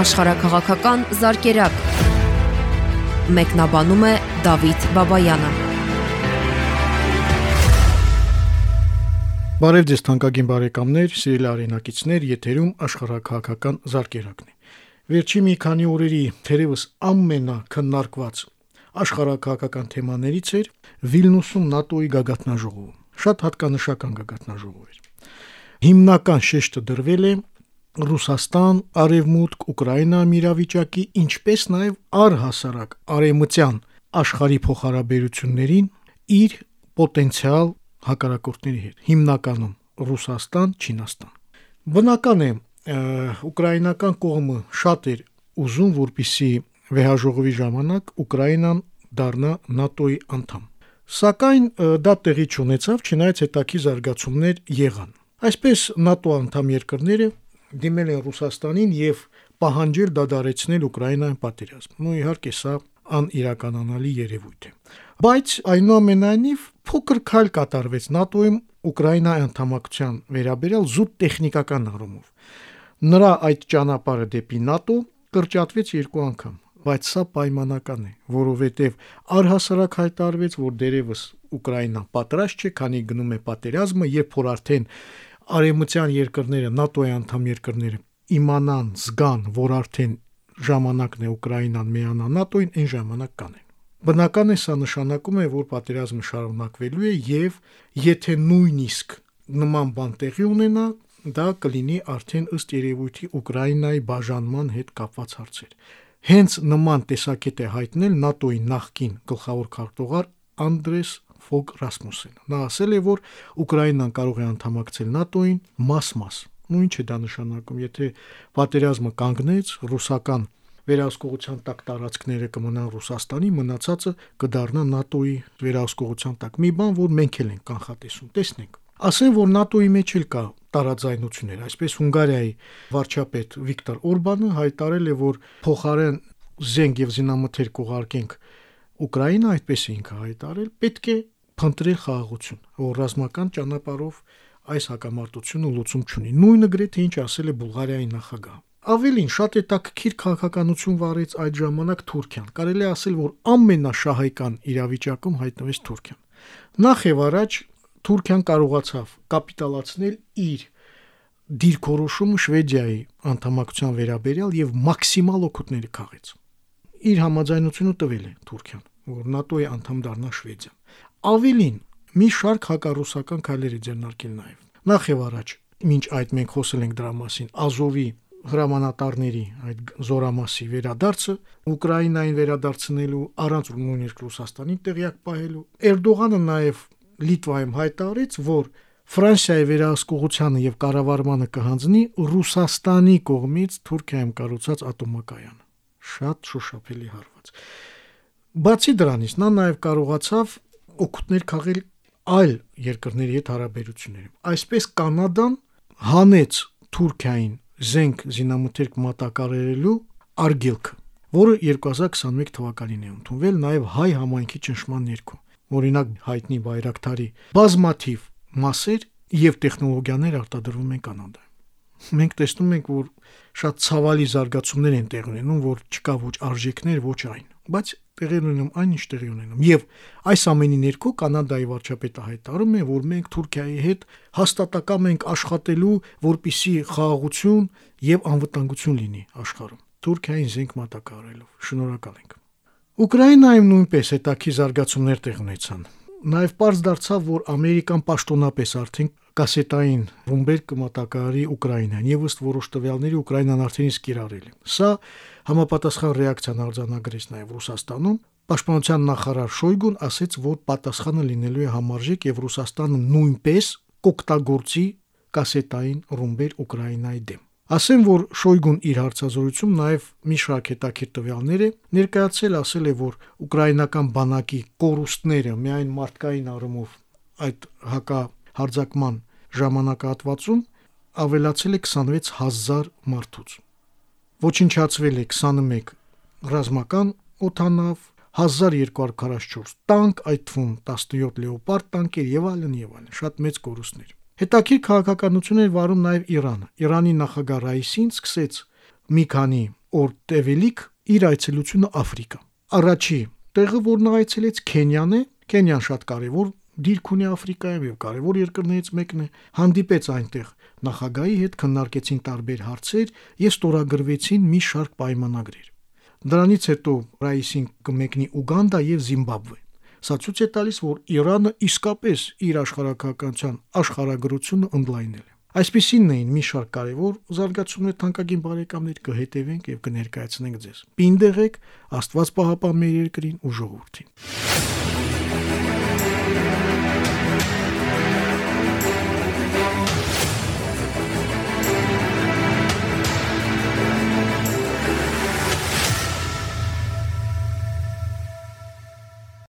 աշխարհակղական զարգերակ։ Մեկնաբանում է Դավիթ Բաբայանը։ Բարև ձեզ թանկագին բարեկամներ, սիրելի արենակիցներ, եթերում աշխարհակղական զարգերակն է։ Վերջի մի քանի օրերի թերևս ամենաքննարկված աշխարհակղական թեմաներից էր Վիլնյուսում ՆԱՏՕ-ի գագաթնաժողովում։ Շատ հատկանշական գագաթնաժողով էր։ Հիմնական շեշտը դրվել է Ռուսաստան, Արևմուտք, Ուկրաինա միրավիճակի, ինչպես նաև առհասարակ արևմտյան աշխարհի փոխհարաբերություններին իր պոտենցիալ հակարակորդների հետ, հիմնականում Ռուսաստան, Չինաստան։ Բնական է, ուկրաինական կողմը շատ էր ուզում, որպիսի վեհաժողովի ժամանակ Ուկրաինան դառնա ՆԱՏՕ-ի անդամ։ Սակայն դա տեղի չունեցավ, չնայած հետաքի զարգացումներ եղան։ Այսպես ՆԱՏՕ անդամ երկրները դիմել են Ռուսաստանին եւ պահանջել դադարեցնել Ուկրաինայում պատերազմը։ Ու իհարկե սա անիրականանալի երևույթ է։ Բայց այնուամենայնիվ փոքր քայլ կատարվեց ՆԱՏՕ-ում Ուկրաինայի անդամակցության վերաբերյալ զուտ տեխնիկական առումով։ Նրա այդ ճանապարհը դեպի ՆԱՏՕ կրճատվեց երկու անգամ, բայց սա պայմանական է, որովհետև առհասարակ հայտարարվեց, որ դերևս Ուկրաինան պատրաստ չէ, քանի գնում է պատերազմը, երբ որ արդեն արևմտյան երկրները, ՆԱՏՕ-ի անդամ երկրները իմանան, զգան, որ արդեն ժամանակն է Ուկրաինան միանա ՆԱՏՕ-ին, այն ժամանակ կանեն։ Բնական է սա նշանակում է, որ պատերազմը շարունակվելու է եւ եթե նույնիսկ նման բան տեղի ունենա, դա կլինի արդեն ըստ երևույթի Ուկրաինայի բաժանման հետ կապված հարցեր։ Հենց նման տեսակետ է հայտնել ՆԱՏՕ-ի նախկին գլխավոր քարտուղար Անդրես Ֆոգ Ռասմուսենը։ Նա ասել է, որ Ուկրաինան կարող է անդամակցել ՆԱՏՕ-ին մաս-մաս։ Նույն չէ դա նշանակում, եթե պատերազմը կանգնեց, ռուսական վերահսկողության տակ տարածքները կմնան Ռուսաստանի, մնացածը կդառնա ՆԱՏՕ-ի վերահսկողության տակ։ Մի բան, որ մենք էլ ենք կանխատեսում։ Տեսնենք։ Ասեն, որ ՆԱՏՕ-ի մեջ էլ կա տարաձայնություններ, այսպես Հունգարիայի վարչապետ Վիկտոր Օրբանը հայտարարել է, որ փոխարեն զենք եւ զինամթերք ուղարկենք Ուկրաինա այդպես է ինքը հայտարարել, պետք է փնտրել խաղաղություն, որ ռազմական ճանապարհով այս հակամարտությունը լուծում չունի։ Նույնը գրեթե ինչ ասել է Բուլղարիայի նախագահ։ Ավելին շատ հետաքրքիր քաղաքականություն վարեց այդ ժամանակ Թուրքիան։ Կարելի է ասել, որ ամենաշահայկան իրավիճակում հայտնվեց Թուրքիան։ Նախ եւ առաջ Թուրքիան կարողացավ կապիտալացնել իր դիրքորոշումը Շվեդիայի անդամակցության վերաբերյալ եւ մաքսիմալ օգուտները քաղեց։ Իր համաձայնությունը տվել է Թուրքիան, որ ՆԱՏՕ-ի անդամ դառնա Շվեդիան։ Ավելին, մի շարք հակառուսական քայլեր է ձեռնարկել նաև։ Նախ եւ առաջ, մինչ այդ մենք խոսել ենք դրա մասին, Ազովի հրամանատարների այդ զորամասի վերադարձը Ուկրաինային վերադարձնելու առանց նույնիսկ Ռուսաստանին տեղյակ պահելու Էրդողանը նաև Լիտվայում հայտարարեց, որ Ֆրանսիայի վերահսկողությանը եւ կառավարմանը կհանձնի Ռուսաստանի կողմից Թուրքիայում կառուցած ատոմակայանը։ Շատ շոշափելի հարված։ Բացի դրանից նա նաև կարողացավ օգուտներ քաղել այլ երկրների հետ հարաբերություններում։ Այսպես Կանադան հանեց Թուրքիային զենք զինամթերք մատակարարելու արգելքը, որը 2021 թվականին է ընդունվել նաև հայ համայնքի ճնշման ներքո։ Օրինակ հայտնի բայրակթարի բազմաթիվ մասեր եւ տեխնոլոգիաներ արտադրվում են Կանադայում։ Մենք տեսնում ենք, որ շատ ցավալի զարգացումներ են տեղ ունենում, որ չկա ոչ արժեքներ, ոչ այն բայց տեղի ունենում այն ինչ տեղի ունենում եւ այս ամենի ներքո կանադայի վարչապետը հայտարարում է որ մենք Թուրքիայի հետ հաստատակամ ենք աշխատելու որպիսի խաղաղություն եւ անվտանգություն լինի աշխարհում Թուրքիային զենք մատակարարելով շնորհակալ ենք Ուկրաինայում նույնպես հետաքի զարգացումներ տեղ ունեցան Նաև པարզ դարձավ, որ ամերիկան պաշտոնապես արդեն կասետային ռումբեր կմատակարարի Ուկրաինան եւ ըստ որոշ տվյալների Ուկրաինան արդեն իսկ կիրառել է։ Սա համապատասխան ռեակցիան արձանագրեց նաև Ռուսաստանում։ Պաշտպանության նախարար Շոյգուն ասաց, որ պատասխանը լինելու է համարժեք եւ Ռուսաստանը նույնպես կօգտագործի կասետային ռումբեր Ուկրաինայի դեմ։ Ասեմ, որ Շոյգուն իր հարցազրույցում նաև մի շարք հետաքրքիր տվյալներ է ներկայացել, ասել է, որ ուկրաինական բանակի կորուստները միայն մարդկային առումով այդ հակա հարձակման ժամանակահատվածում ավելացել է 26000 մարդուց։ Ոչնչացվել է 21 ռազմական օթանավ, 1244 տանկ, այդ թվում 17 լեոպարդ տանկեր եւ այլն եւ այլն, շատ մեծ կորուստներ։ Հետաքրքիր քաղաքականություն էր վարում նաեւ Իրանը։ Իրանի նախագահ Ռայիսին սկսեց մի քանի օր տևելիք իր այցելությունը Աֆրիկա։ Առաջի տեղը, որ նա այցելեց Քենիան է, Քենիան շատ կարևոր դիրք ունի Աֆրիկայում եւ կարևոր երկրներից մեկն է, հանդիպեց այնտեղ նախագահի հետ քննարկեցին տարբեր հարցեր եւ ստորագրվեցին մի շարք պայմանագրեր։ Դրանից հետո Ռայիսին կմեկնի Ուգանդա եւ Զիմբաբվե։ Սա ցույց է տալիս, որ Իրանը իսկապես իր աշխարհակահաղականության աշխարհագրությունը ընդլայնել է։ Այսպիսինն էին մի շարք կարևոր զարգացումներ թանկագին բարեկամներ կհետևենք եւ կներկայացնենք ձեզ։ Պինդեղեք Աստված պահապան մեր երկրին ու ժողովրդին։